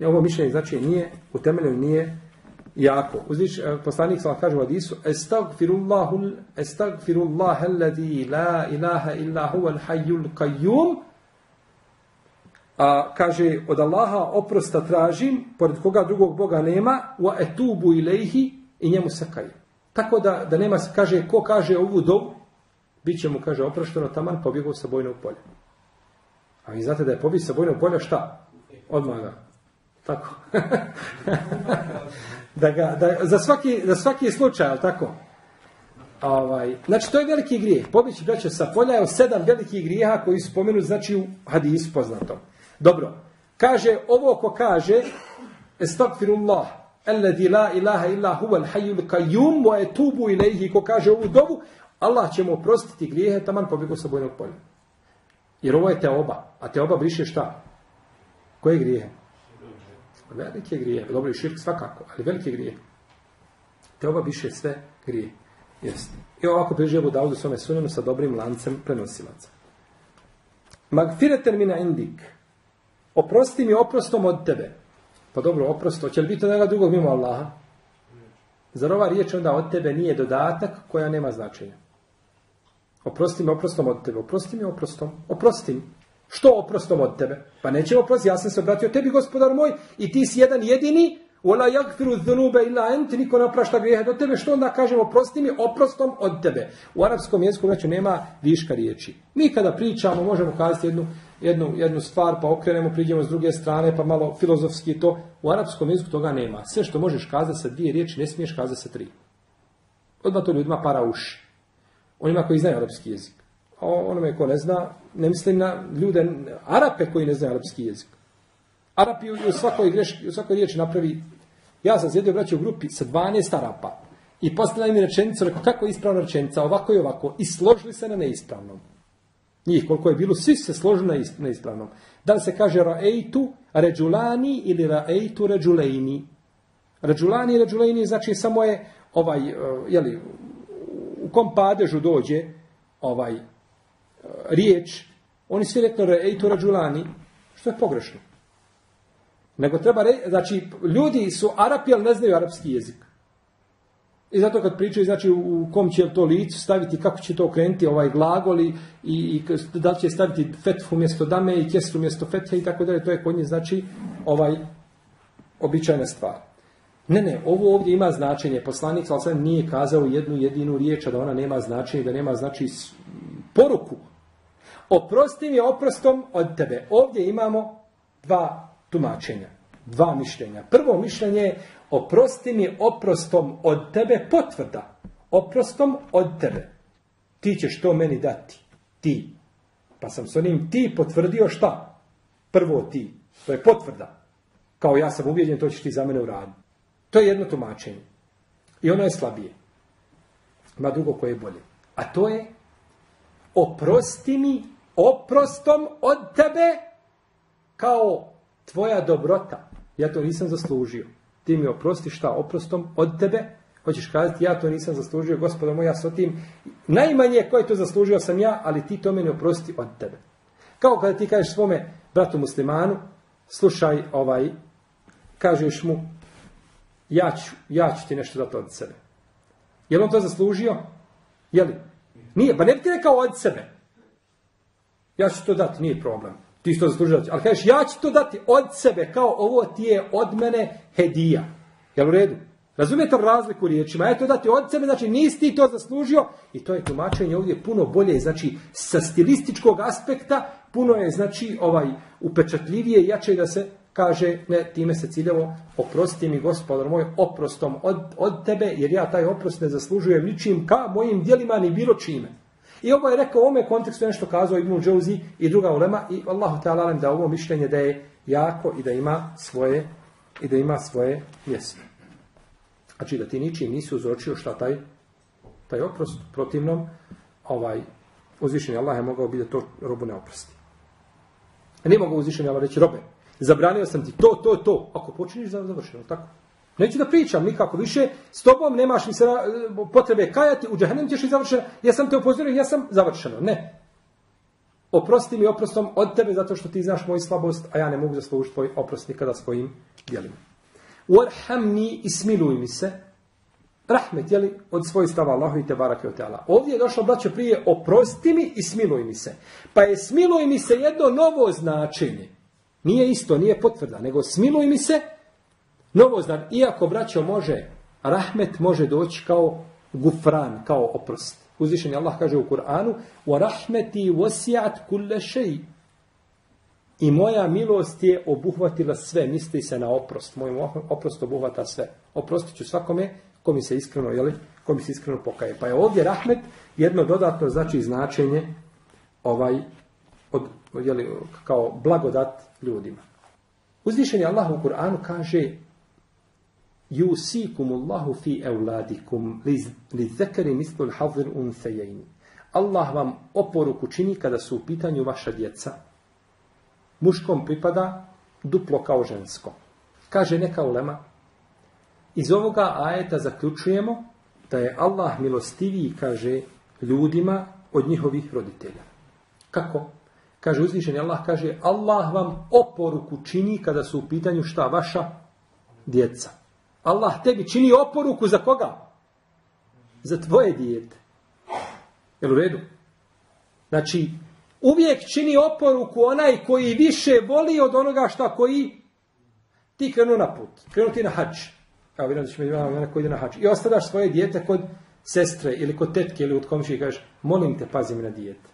Speaker 1: Ovo mišljenje znači nije, u nije jako. Uzviš, e, poslanik sam kaže u Adisu, estagfirullahu, estagfirullaha alladhi la ilaha illa huwa al-hayyul qayyum, a kaže od Allaha oprosta tražim, pored koga drugog Boga nema, wa etubu ilaihi, i njemu se kaje. Tako da, da nema, kaže, ko kaže ovu dobu, bit mu, kaže, oprošteno taman pobjegao sa bojnog polja. A vi znate da je pobjeg sa bojnog polja šta? Odmah. Tako. da ga, da, za, svaki, za svaki slučaj, ali tako? Ovaj, znači, to je veliki grijeh. Pobjeći braća sa polja je sedam velikih grijeha koji su spomenuti, znači, u hadisu poznatom. Dobro. Kaže, ovo ko kaže, estagfirullah, alladhi la ilaha illa huwa al-hayyul qayyum wa atubu ilayhi ko kaže ovu dovu Allah će mu oprostiti grijehe taman pobjegao sa bojnog polja. Jer ovo je te oba. A te oba briše šta? Koje grijehe? Velike grijehe. Dobro i širk svakako, ali velike grijehe. Te oba briše sve grijehe. Jeste. I ovako priži Abu Daudu svome sunenu sa dobrim lancem prenosilaca. Magfireten mina indik. Oprosti mi oprostom od tebe. Pa dobro, oprosto. Će li biti od drugog mimo Allaha? Zar ova riječ onda od tebe nije dodatak koja nema značenja? Oprosti mi oprostom od tebe. Oprosti mi oprostom. Oprosti mi. Što oprostom od tebe? Pa nećemo oprosti. Ja sam se obratio tebi, gospodar moj, i ti si jedan jedini Ola jagfiru dhunube illa ent, niko ne grijehe do tebe, što onda kažemo oprosti mi oprostom od tebe. U arapskom jeziku znači nema viška riječi. Mi kada pričamo možemo kazati jednu, jednu, jednu stvar, pa okrenemo, priđemo s druge strane, pa malo filozofski to. U arapskom jeziku toga nema. Sve što možeš kazati sa dvije riječi, ne smiješ kazati sa tri. Odmah to ljudima para uši. Onima koji znaju arapski jezik. Onome ko ne zna, ne mislim na ljude, Arape koji ne znaju arapski jezik. Arapi u svakoj, greški, u svakoj riječi napravi... Ja sam sjedio braću u grupi sa 12 Arapa i postavila mi rečenicu, rekao kako je ispravna rečenica, ovako i ovako, i složili se na neispravnom. Njih koliko je bilo, svi se složili na neispravnom. Da li se kaže raeitu ređulani ili raeitu ređulejni? Ređulani i ređulejni znači samo je ovaj, uh, jeli, u kom padežu dođe ovaj riječ, oni svi rekli raeitu ređulani, što je pogrešno. Nego treba reći, znači, ljudi su Arapi, ali ne znaju arapski jezik. I zato kad pričaju, znači, u kom će to licu staviti, kako će to okrenuti ovaj glagol i, i da li će staviti fetfu mjesto dame i kesru mjesto fethe i tako dalje, to je kod njih, znači, ovaj običajna stvar. Ne, ne, ovo ovdje ima značenje. Poslanik, ali nije kazao jednu jedinu riječ, da ona nema značenje, da nema, znači, poruku. Oprosti mi oprostom od tebe. Ovdje imamo dva tumačenja. Dva mišljenja. Prvo mišljenje je oprosti mi oprostom od tebe potvrda. Oprostom od tebe. Ti ćeš to meni dati. Ti. Pa sam s onim ti potvrdio šta? Prvo ti. To je potvrda. Kao ja sam uvjeđen, to ćeš ti za mene uraditi. To je jedno tumačenje. I ono je slabije. Ima drugo koje je bolje. A to je oprosti mi oprostom od tebe kao tvoja dobrota, ja to nisam zaslužio. Ti mi oprosti šta oprostom od tebe, hoćeš kazati ja to nisam zaslužio, gospodo moj, ja s tim, najmanje ko je to zaslužio sam ja, ali ti to meni oprosti od tebe. Kao kada ti kažeš svome bratu muslimanu, slušaj ovaj, kažeš mu, ja ću, ja ću ti nešto dati od sebe. Je li on to zaslužio? Je li? Nije, pa ne bi ti rekao od sebe. Ja ću to dati, nije problem. Ti što zaslužio Ali kažeš, ja ću to dati od sebe, kao ovo ti je od mene hedija. Jel u redu? Razumijete razliku riječima? Ja to dati od sebe, znači nisi ti to zaslužio. I to je tumačenje ovdje puno bolje, znači sa stilističkog aspekta, puno je znači ovaj upečatljivije i jače da se kaže, ne, time se ciljevo, oprosti mi gospodar moj oprostom od, od tebe, jer ja taj oprost ne zaslužujem ničim ka mojim dijelima ni bilo čime. I ovo je rekao u ovome kontekstu nešto kazao Ibn Džouzi i druga ulema i Allahu ta'ala da ovo mišljenje da je jako i da ima svoje i da ima svoje mjesto. Znači da ti ničim nisi uzročio šta taj taj oprost protivnom ovaj uzvišeni Allah je mogao biti da to robu ne oprosti. Ne mogao uzvišeni Allah reći robe, zabranio sam ti to, to, to. Ako počiniš, završeno, tako? Neću da pričam nikako više, s tobom nemaš mi se potrebe kajati, u džahnem ćeš i završeno, ja sam te upozorio, ja sam završeno. Ne. Oprosti mi oprostom od tebe zato što ti znaš moju slabost, a ja ne mogu zaslužiti tvoj oprost nikada svojim djelima. Warhamni i smiluj mi se, rahmet, jeli, od stava Allahu i te barake o teala. Ovdje je došlo, braćo, prije, oprosti mi i smiluj mi se. Pa je smiluj mi se jedno novo značenje. Nije isto, nije potvrda, nego smiluj mi se, Novo znak, iako braćo može rahmet može doći kao gufran, kao oprost. Uzvišeni Allah kaže u Kur'anu wa rahmeti wasi'at kulle šeji. I moja milost je obuhvatila sve, misli se na oprost. Moj oprost obuhvata sve. Oprostit ću svakome ko mi se iskreno, jeli, ko mi se iskreno pokaje. Pa je ovdje rahmet jedno dodatno znači značenje ovaj od, jeli, kao blagodat ljudima. Uzvišeni Allah u Kur'anu kaže Allahu fi euladikum li zekari mislu l'hazir unsejajni. Allah vam oporuku čini kada su u pitanju vaša djeca. Muškom pripada duplo kao žensko. Kaže neka ulema, iz ovoga ajeta zaključujemo da je Allah milostiviji, kaže, ljudima od njihovih roditelja. Kako? Kaže uzvišeni Allah, kaže Allah vam oporuku čini kada su u pitanju šta vaša djeca. Allah tebi čini oporuku za koga? Za tvoje dijete. Jel u redu? Znači, uvijek čini oporuku onaj koji više voli od onoga šta koji ti krenu na put. Krenu ti na hač. Evo vidim da imati koji ide na hač. I ostavljaš svoje dijete kod sestre ili kod tetke ili od komšije i kažeš molim te pazi mi na dijete.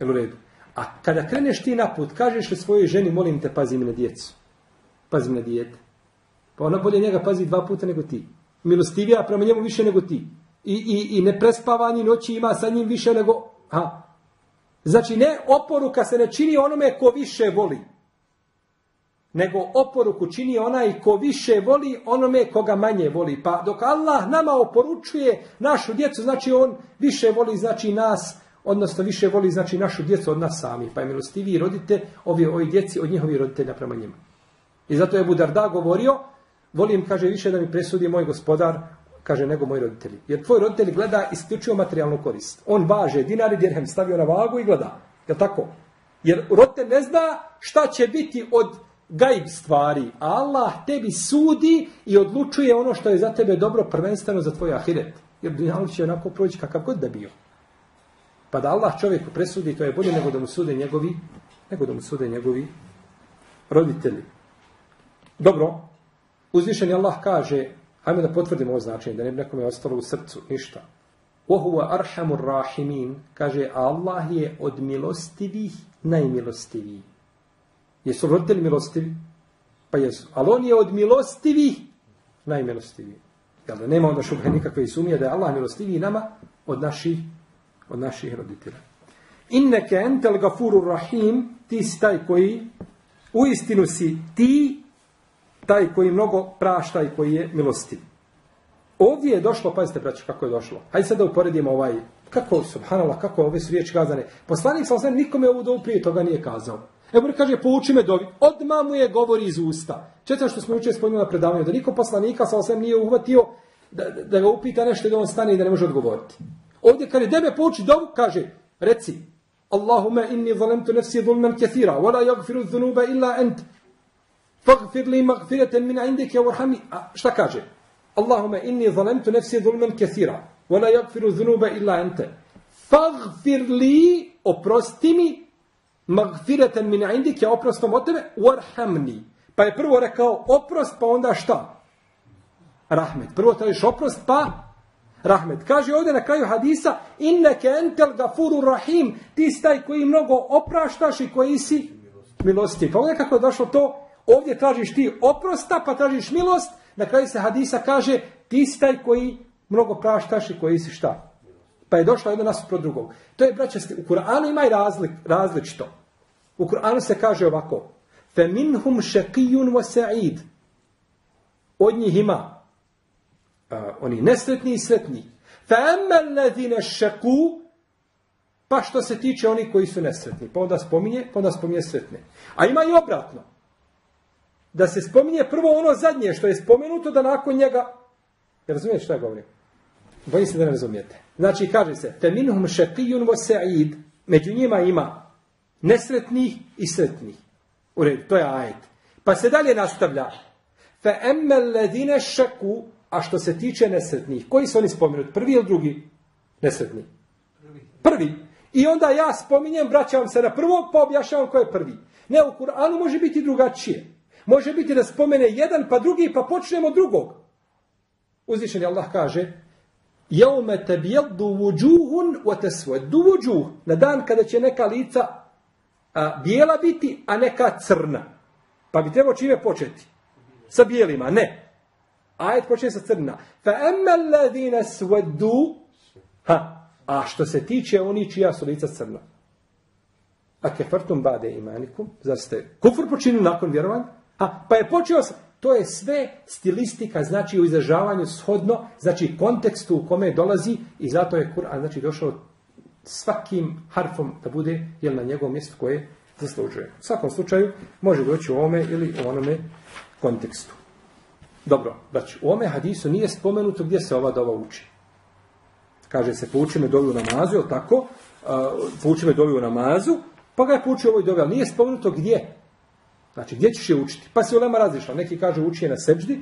Speaker 1: Jel u redu? A kada kreneš ti na put, kažeš li svojoj ženi molim te pazi mi na djecu. Pazi mi na dijete. Pa ona bolje njega pazi dva puta nego ti. Milostivija prema njemu više nego ti. I, i, i ne prespavanje noći ima sa njim više nego... Ha. Znači ne oporuka se ne čini onome ko više voli. Nego oporuku čini onaj ko više voli onome koga manje voli. Pa dok Allah nama oporučuje našu djecu, znači on više voli znači nas, odnosno više voli znači našu djecu od nas sami. Pa je milostiviji rodite ovi, ovi djeci od njihovih roditelja prema njima. I zato je Budarda govorio, volim, kaže, više da mi presudi moj gospodar, kaže, nego moji roditelji. Jer tvoj roditelj gleda isključivo materijalnu korist. On važe dinar i dirhem, stavio na vagu i gleda. Je tako? Jer roditelj ne zna šta će biti od gajb stvari. Allah tebi sudi i odlučuje ono što je za tebe dobro prvenstveno za tvoj ahiret. Jer dunjalu će onako proći kakav god da bio. Pa da Allah čovjeku presudi, to je bolje nego da mu sude njegovi, nego da mu sude njegovi roditelji. Dobro, uzvišeni Allah kaže, hajmo da potvrdimo ovo značenje, da ne bi nekome ostalo u srcu, ništa. Ohuva arhamur rahimin, kaže, Allah je od milostivih najmilostiviji. Jesu roditelji milostivi? Pa jesu. Ali on je od milostivih najmilostiviji. Jel da nema onda šubhe nikakve sumnje da je Allah milostiviji nama od naših, od naših roditelja. Inneke entel gafuru rahim, ti si taj koji, u istinu si ti taj koji mnogo prašta i koji je milostiv. Ovdje je došlo, pazite braću kako je došlo. Hajde sad da uporedimo ovaj, kako, subhanallah, kako ove su riječi kazane. Poslanik sam nikome ovu dovu prije toga nije kazao. Evo kaže, pouči me dovi. Odmah mu je govori iz usta. Četvrto što smo jučer spomenuli na predavanju, da niko poslanika sa osam nije uhvatio da, da ga upita nešto da on stane i da ne može odgovoriti. Ovdje kaže, debe pouči dovu, kaže, reci, Allahume inni zalemtu nefsi zulmen kathira, wala jagfiru dhunuba illa ent, Li magfireten min indike warhami. A šta kaže? Allahume inni zalemtu nefsi zulmen kethira. Wala jagfiru zunuba illa ente. Fagfir li, oprosti mi, magfireten min indike, oprostom od tebe, warhamni. Pa je prvo rekao oprost, pa onda šta? Rahmet. Prvo tražiš oprost, pa rahmet. Kaže ovdje na kraju hadisa, inneke entel gafuru rahim, ti si taj koji mnogo opraštaš i koji si milosti. Pa ovdje kako je došlo to, Ovdje tražiš ti oprosta, pa tražiš milost. Na kraju se hadisa kaže, ti si taj koji mnogo praštaš i koji si šta. Pa je došlo jedno nasuprot drugog. To je, braća, u Kur'anu ima i razlik, različito. U Kur'anu se kaže ovako. Šekijun wa sa'id. Od njih ima uh, oni nesretni i sretni. Emmel ledine šeku pa što se tiče oni koji su nesretni. Pa onda spominje, pa onda spominje sretne. A ima i obratno da se spominje prvo ono zadnje što je spomenuto, da nakon njega... Ne razumijete što ja govorim? Bojim se da ne razumijete. Znači, kaže se, feminhum šetijun vo se'id, među njima ima nesretnih i sretnih. U redu, to je ajet. Pa se dalje nastavlja. Fe emmel ledine šeku, a što se tiče nesretnih, koji su oni spomenuti? Prvi ili drugi? Nesretni. Prvi. I onda ja spominjem, vraćam se na prvo, pa objašavam ko je prvi. Ne, u Kur'anu može biti drugačije. Može biti da spomene jedan pa drugi pa počnemo drugog.
Speaker 2: Uzvišeni Allah kaže Jaume tebjeddu vuđuhun wa tesveddu vuđuh. Na dan kada će neka lica a, bijela biti, a neka crna. Pa bi trebao čime početi? Sa bijelima, ne. Ajet počne sa crna. Fa emme ladine sveddu, ha, a što se tiče oni čija su lica crna. A kefartum bade imanikum, zar ste počinili nakon vjerovanja? Ha, pa je počeo to je sve stilistika, znači u izražavanju shodno, znači kontekstu u kome dolazi i zato je Kur'an znači došao svakim harfom da bude jel na njegovom mjestu koje zaslužuje. U svakom slučaju može doći u ovome ili u onome kontekstu. Dobro, znači u ome hadisu nije spomenuto gdje se ova dova uči. Kaže se pouči me dovi u namazu, je tako? Uh, pouči me dovi u namazu, pa ga je poučio ovoj dovi, ali nije spomenuto gdje. Znači, gdje ćeš je učiti? Pa se u lema razišla. Neki kažu uči je na seđdi,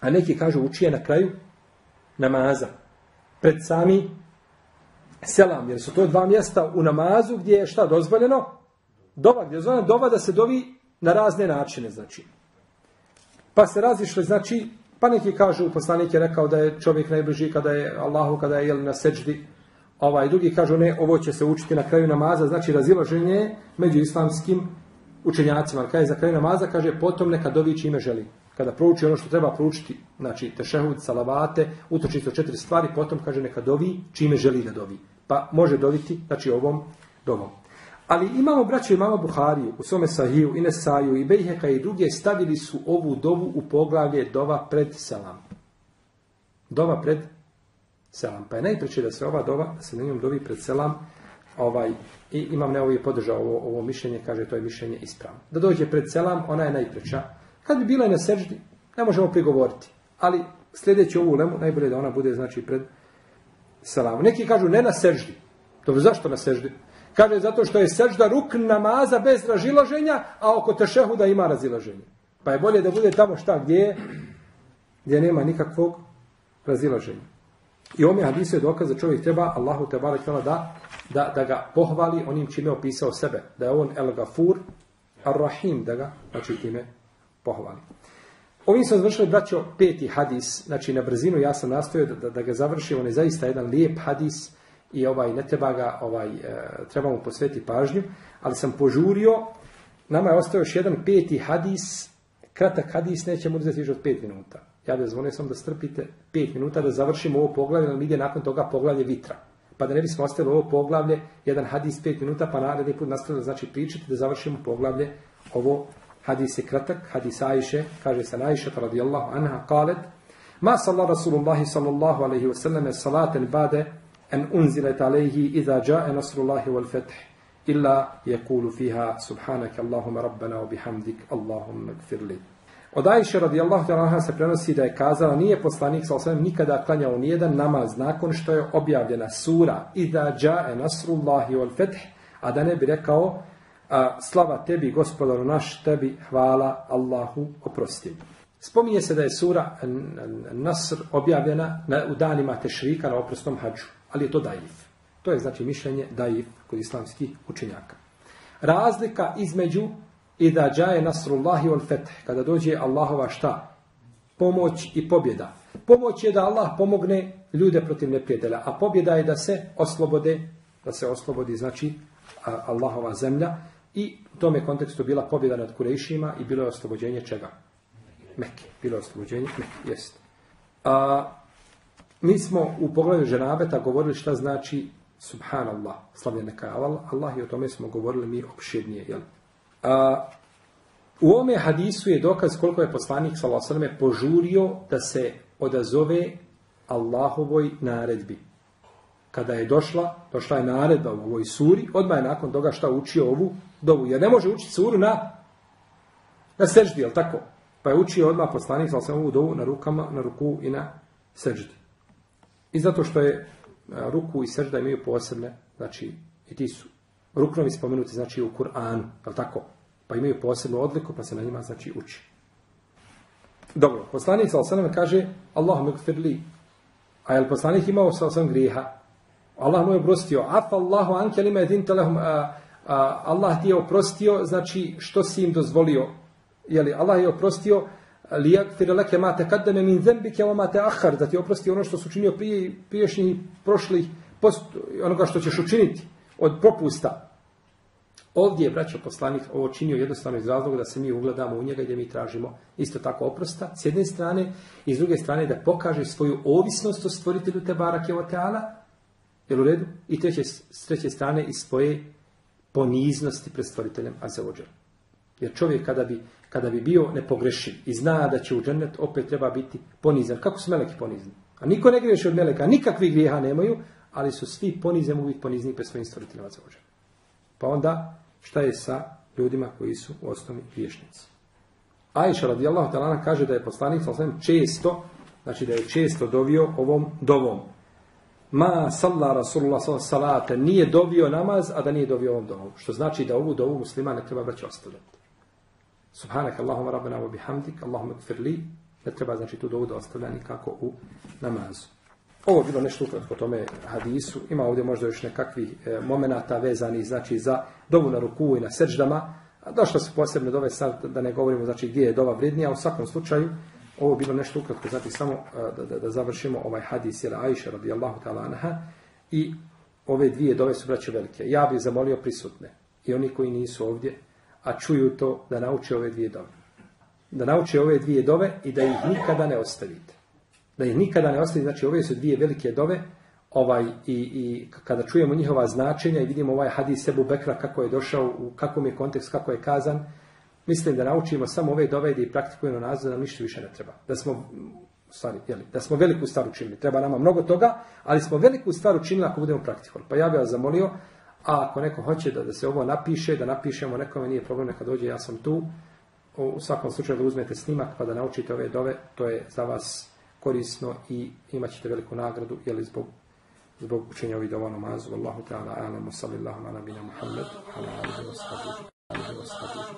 Speaker 2: a neki kažu uči je na kraju namaza. Pred sami selam, jer su to dva mjesta u namazu gdje je šta dozvoljeno? Dova, gdje je dova da se dovi na razne načine, znači. Pa se razišli, znači, pa neki kažu, poslanik je rekao da je čovjek najbliži kada je Allahu, kada je jel, na seđdi, ovaj, drugi kažu ne, ovo će se učiti na kraju namaza, znači razilaženje među islamskim učenjacima. Kada je za kraju namaza, kaže, potom neka dovi čime želi. Kada prouči ono što treba proučiti, znači tešehud, salavate, utoči se četiri stvari, potom kaže neka dovi čime želi da dovi. Pa može doviti, znači ovom dovom. Ali imamo, braćo, imamo Buhariju, u svome Sahiju, i Nesaju, i Bejheka i druge, stavili su ovu dovu u poglavlje dova pred selam. Dova pred selam. Pa je najpreće da se ova dova, da se na njom dovi pred selam, ovaj, i imam ne je podržao ovo, ovo mišljenje, kaže to je mišljenje ispravno. Da dođe pred selam, ona je najpreča. Kad bi bila na seždi, ne možemo prigovoriti. Ali sljedeći ovu lemu, najbolje da ona bude znači pred selamom. Neki kažu ne na seždi. Dobro, zašto na seždi? Kaže zato što je sežda ruk namaza bez razilaženja, a oko tešehuda ima razilaženje. Pa je bolje da bude tamo šta gdje je, gdje nema nikakvog razilaženja. I ovome hadisu je dokaz da čovjek treba Allahu te barek da, da, da ga pohvali onim čime opisao sebe. Da je on el gafur, ar rahim, da ga znači time pohvali. Ovim sam završili, braćo, peti hadis, znači na brzinu ja sam nastojao da, da, da ga završim, on je zaista jedan lijep hadis i ovaj ne treba ga, ovaj, e, treba mu posvetiti pažnju, ali sam požurio, nama je ostao još jedan peti hadis, kratak hadis, nećemo uzeti više od pet minuta. Ja bih zvonio sam da strpite pet minuta da završimo ovo poglavlje, ali ide nakon toga poglavlje vitra. Pa da ne bismo ostavili ovo poglavlje, jedan hadis pet minuta, pa naredni put nastavili znači pričati da završimo poglavlje ovo hadis je kratak, hadis Ajše, kaže se Ajše radijallahu anha, kalet, ma salla Rasulullahi sallallahu alaihi wasallam salaten bade en unzilet alaihi iza jae nasrullahi wal fetih illa yakulu fiha subhanaka Allahumma rabbana wa bihamdik Allahumma gfirli. Od Ajše radijallahu ta'ala se prenosi da je kazala nije poslanik sa osvijem nikada klanjao nijedan namaz nakon što je objavljena sura Iza jae nasrullahi wal fetih a da ne bi rekao a, slava tebi, gospodaru naš, tebi, hvala Allahu, oprosti. Spominje se da je sura Nasr objavljena na, u danima tešrika na oprostom hađu, ali je to daif. To je znači mišljenje daif kod islamskih učenjaka. Razlika između i da džaje nasrullahi wal fetih, kada dođe Allahova šta? Pomoć i pobjeda. Pomoć je da Allah pomogne ljude protiv neprijatelja, a pobjeda je da se oslobode, da se oslobodi, znači, Allahova zemlja, I u tome kontekstu bila pobjeda nad Kurejšima i bilo je oslobođenje čega? Mekke. Bilo je oslobođenje Mekke, jest. A, mi smo u pogledu ženabeta govorili šta znači subhanallah, slavljen neka Allah, Allah i o tome smo govorili mi opširnije. Jel? A, u ome hadisu je dokaz koliko je poslanik s.a.v. požurio da se odazove Allahovoj naredbi kada je došla, došla je naredba u ovoj suri, odmah je nakon toga šta učio ovu dovu. Jer ne može učiti suru na, na seždi, jel tako? Pa je učio odmah poslanik, sa ovu dovu na rukama, na ruku i na seždi. I zato što je ruku i sežda imaju posebne, znači, i ti su ruknovi spomenuti, znači, u Kur'anu, jel tako? Pa imaju posebnu odliku, pa se na njima, znači, uči. Dobro, poslanik sa kaže, Allahum ekfirli, a je li poslanik imao sa osam grijeha? Allah mu je oprostio. Afa Allahu anke lima edin telehum. Allah ti je oprostio, znači što si im dozvolio. Jeli, Allah je oprostio lijagfir leke ma taqaddama min zembike wa ma ta'akhkhar da ti oprosti ono što su učinio prije priješnji prošli post, onoga što ćeš učiniti od propusta. Ovdje je braćo poslanik ovo činio jednostavno iz razloga da se mi ugledamo u njega i da mi tražimo isto tako oprosta s jedne strane i s druge strane da pokaže svoju ovisnost o stvoritelju te barake o teala jel u redu? I treće, s treće strane i svoje poniznosti pred stvoriteljem Azeođer. Jer čovjek kada bi, kada bi bio nepogrešiv i zna da će u džennet opet treba biti ponizan. Kako su meleki ponizni? A niko ne griješi od meleka, nikakvih grijeha nemaju, ali su svi ponizni, mogu biti ponizni pred svojim stvoriteljem Azeođer. Pa onda šta je sa ljudima koji su u osnovi vješnici. Ajša radijallahu talana kaže da je poslanik sallam često, znači da je često dovio ovom dovom. Ma salla Rasulullah salate nije dovio namaz, a da nije dovio ovom dovom. Što znači da ovu dovu muslima ne treba brać ostavljati. Subhanak Allahumma rabbana wa bihamdik, Allahumma gfirli, ne treba znači tu dovu da ostavlja nikako u namazu. Ovo je bilo nešto ukratko tome hadisu. Ima ovdje možda još nekakvih e, momenata vezanih znači, za dovu na ruku i na seđdama. A došlo su posebne dove sad da ne govorimo znači, gdje je dova vrednija. U svakom slučaju ovo je bilo nešto ukratko. Znači samo e, da, da, da završimo ovaj hadis jer Aisha radijallahu ta'ala anha i ove dvije dove su braće velike. Ja bih zamolio prisutne i oni koji nisu ovdje, a čuju to da nauče ove dvije dove. Da nauče ove dvije dove i da ih nikada ne ostavite da ih nikada ne ostavi, znači ove su dvije velike dove, ovaj, i, i kada čujemo njihova značenja i vidimo ovaj hadis Sebu Bekra kako je došao, u kakvom je kontekst, kako je kazan, mislim da naučimo samo ove dove i praktikujemo nazad, da nam ništa više ne treba. Da smo, stvari, jeli, da smo veliku stvar učinili. Treba nama mnogo toga, ali smo veliku stvar učinili ako budemo praktikovali. Pa ja bih vas zamolio, a ako neko hoće da, da se ovo napiše, da napišemo nekome, nije problem, neka dođe, ja sam tu. U svakom slučaju da uzmete snimak pa da naučite ove dove, to je za vas korisno i imat ćete veliku nagradu jeli, zbog, zbog učenja ovih dova namazu. Allahu ta'ala, alamu sallallahu ala nabina Muhammed, ala alihi wa